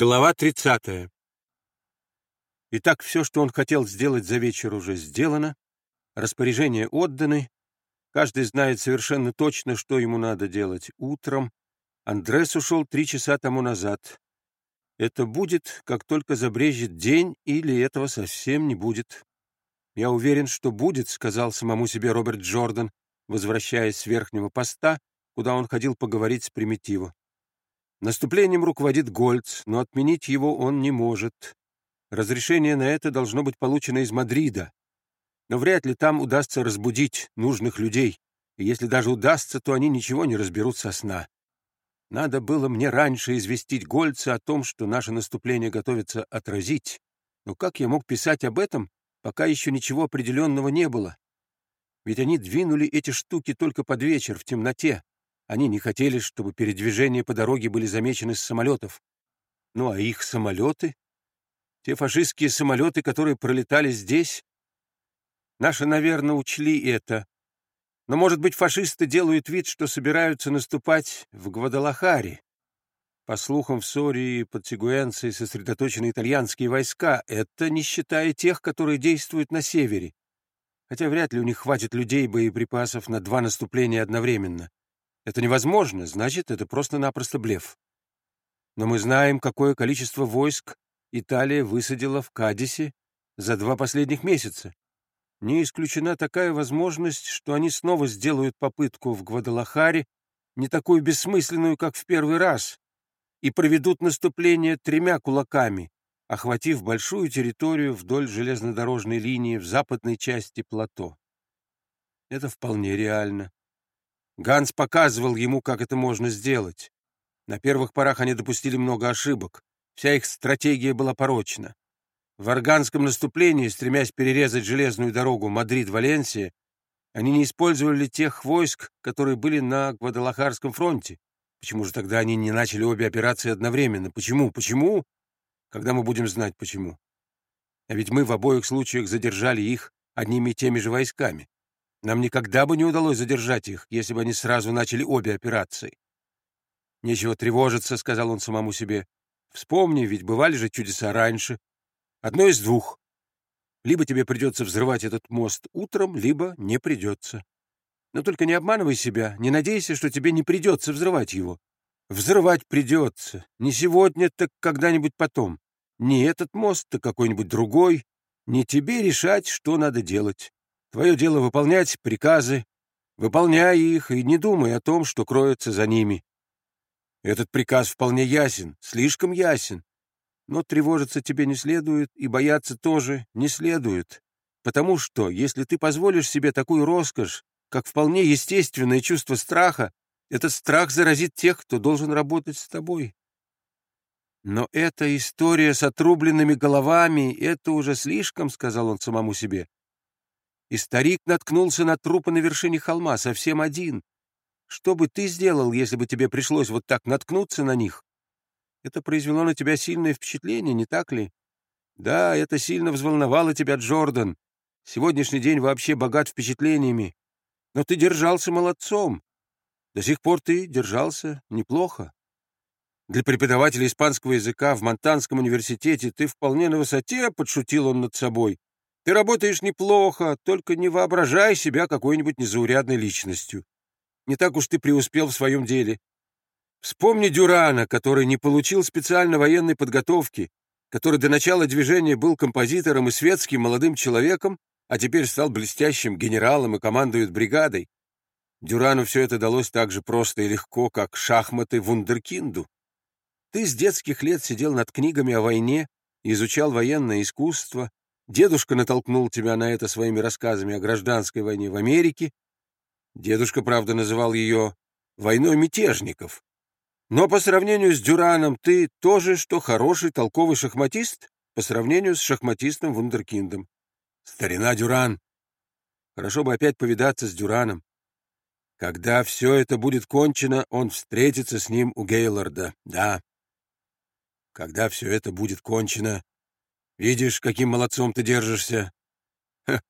Глава 30. Итак, все, что он хотел сделать за вечер, уже сделано. Распоряжения отданы. Каждый знает совершенно точно, что ему надо делать утром. Андрес ушел три часа тому назад. Это будет, как только забрежет день, или этого совсем не будет. «Я уверен, что будет», — сказал самому себе Роберт Джордан, возвращаясь с верхнего поста, куда он ходил поговорить с Примитиво. Наступлением руководит Гольц, но отменить его он не может. Разрешение на это должно быть получено из Мадрида. Но вряд ли там удастся разбудить нужных людей, и если даже удастся, то они ничего не разберут со сна. Надо было мне раньше известить Гольца о том, что наше наступление готовится отразить. Но как я мог писать об этом, пока еще ничего определенного не было? Ведь они двинули эти штуки только под вечер, в темноте. Они не хотели, чтобы передвижения по дороге были замечены с самолетов. Ну а их самолеты? Те фашистские самолеты, которые пролетали здесь? Наши, наверное, учли это. Но, может быть, фашисты делают вид, что собираются наступать в Гвадалахаре. По слухам, в Сории под Сигуэнцией сосредоточены итальянские войска. Это не считая тех, которые действуют на севере. Хотя вряд ли у них хватит людей и боеприпасов на два наступления одновременно. Это невозможно, значит, это просто-напросто блеф. Но мы знаем, какое количество войск Италия высадила в Кадисе за два последних месяца. Не исключена такая возможность, что они снова сделают попытку в Гвадалахаре, не такую бессмысленную, как в первый раз, и проведут наступление тремя кулаками, охватив большую территорию вдоль железнодорожной линии в западной части плато. Это вполне реально. Ганс показывал ему, как это можно сделать. На первых порах они допустили много ошибок. Вся их стратегия была порочна. В арганском наступлении, стремясь перерезать железную дорогу Мадрид-Валенсия, они не использовали тех войск, которые были на Гвадалахарском фронте. Почему же тогда они не начали обе операции одновременно? Почему? Почему? Когда мы будем знать, почему? А ведь мы в обоих случаях задержали их одними и теми же войсками. Нам никогда бы не удалось задержать их, если бы они сразу начали обе операции. «Нечего тревожиться», — сказал он самому себе. «Вспомни, ведь бывали же чудеса раньше. Одно из двух. Либо тебе придется взрывать этот мост утром, либо не придется. Но только не обманывай себя, не надейся, что тебе не придется взрывать его. Взрывать придется. Не сегодня, так когда-нибудь потом. Не этот мост, так какой-нибудь другой. Не тебе решать, что надо делать. Твое дело выполнять приказы, выполняй их и не думай о том, что кроется за ними. Этот приказ вполне ясен, слишком ясен. Но тревожиться тебе не следует и бояться тоже не следует. Потому что, если ты позволишь себе такую роскошь, как вполне естественное чувство страха, этот страх заразит тех, кто должен работать с тобой. Но эта история с отрубленными головами — это уже слишком, — сказал он самому себе и старик наткнулся на трупы на вершине холма, совсем один. Что бы ты сделал, если бы тебе пришлось вот так наткнуться на них? Это произвело на тебя сильное впечатление, не так ли? Да, это сильно взволновало тебя, Джордан. Сегодняшний день вообще богат впечатлениями. Но ты держался молодцом. До сих пор ты держался неплохо. Для преподавателя испанского языка в Монтанском университете ты вполне на высоте, — подшутил он над собой. Ты работаешь неплохо, только не воображай себя какой-нибудь незаурядной личностью. Не так уж ты преуспел в своем деле. Вспомни Дюрана, который не получил специально военной подготовки, который до начала движения был композитором и светским молодым человеком, а теперь стал блестящим генералом и командует бригадой. Дюрану все это далось так же просто и легко, как шахматы вундеркинду. Ты с детских лет сидел над книгами о войне, изучал военное искусство, Дедушка натолкнул тебя на это своими рассказами о гражданской войне в Америке. Дедушка, правда, называл ее «войной мятежников». Но по сравнению с Дюраном ты тоже, что хороший толковый шахматист по сравнению с шахматистом Вундеркиндом. Старина Дюран. Хорошо бы опять повидаться с Дюраном. Когда все это будет кончено, он встретится с ним у Гейлорда, да. Когда все это будет кончено, Видишь, каким молодцом ты держишься. Ха,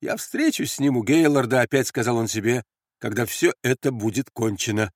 я встречусь с ним у Гейлорда, опять сказал он себе, когда все это будет кончено.